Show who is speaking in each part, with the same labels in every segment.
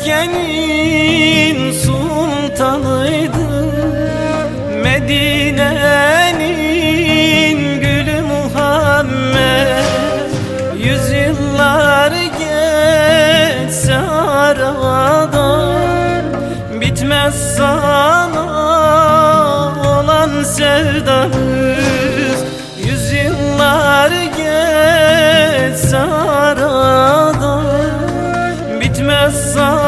Speaker 1: Mekke'nin sultanıydı. Medine'nin gülü Muhammed. Yüzyıllar geçse aradan Bitmez sana olan sevdamız Yüzyıllar geçse aradan Bitmez sana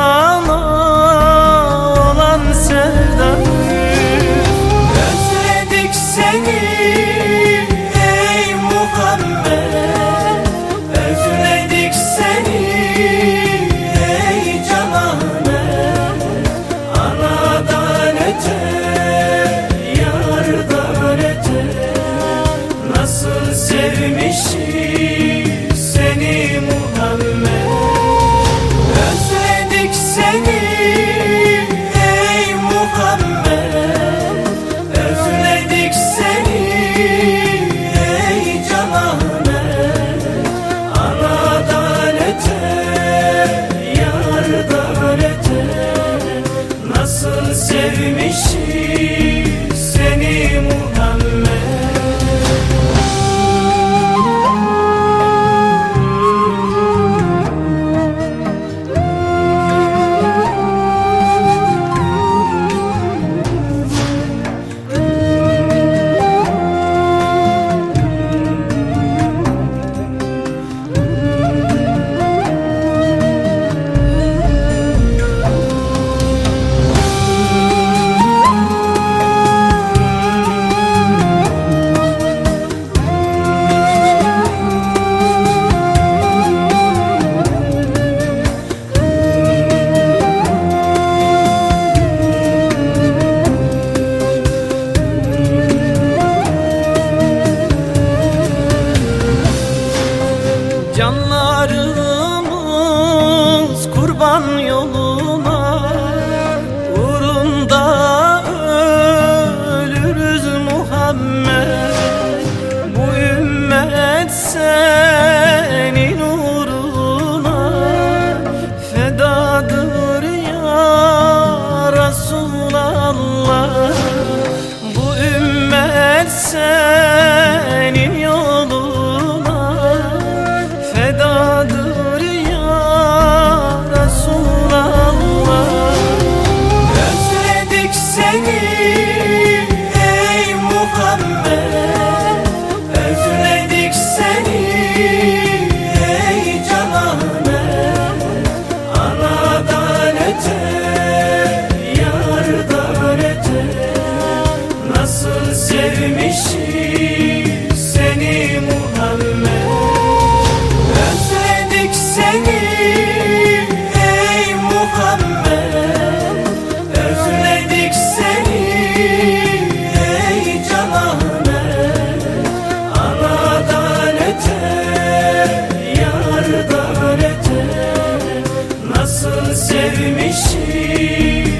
Speaker 1: see. Can yoluna uğrunda ölürüz Muhammed. Bu ümmet senin uğruna fedadır ya Resulallah. Bu ümmet senin sevmişim.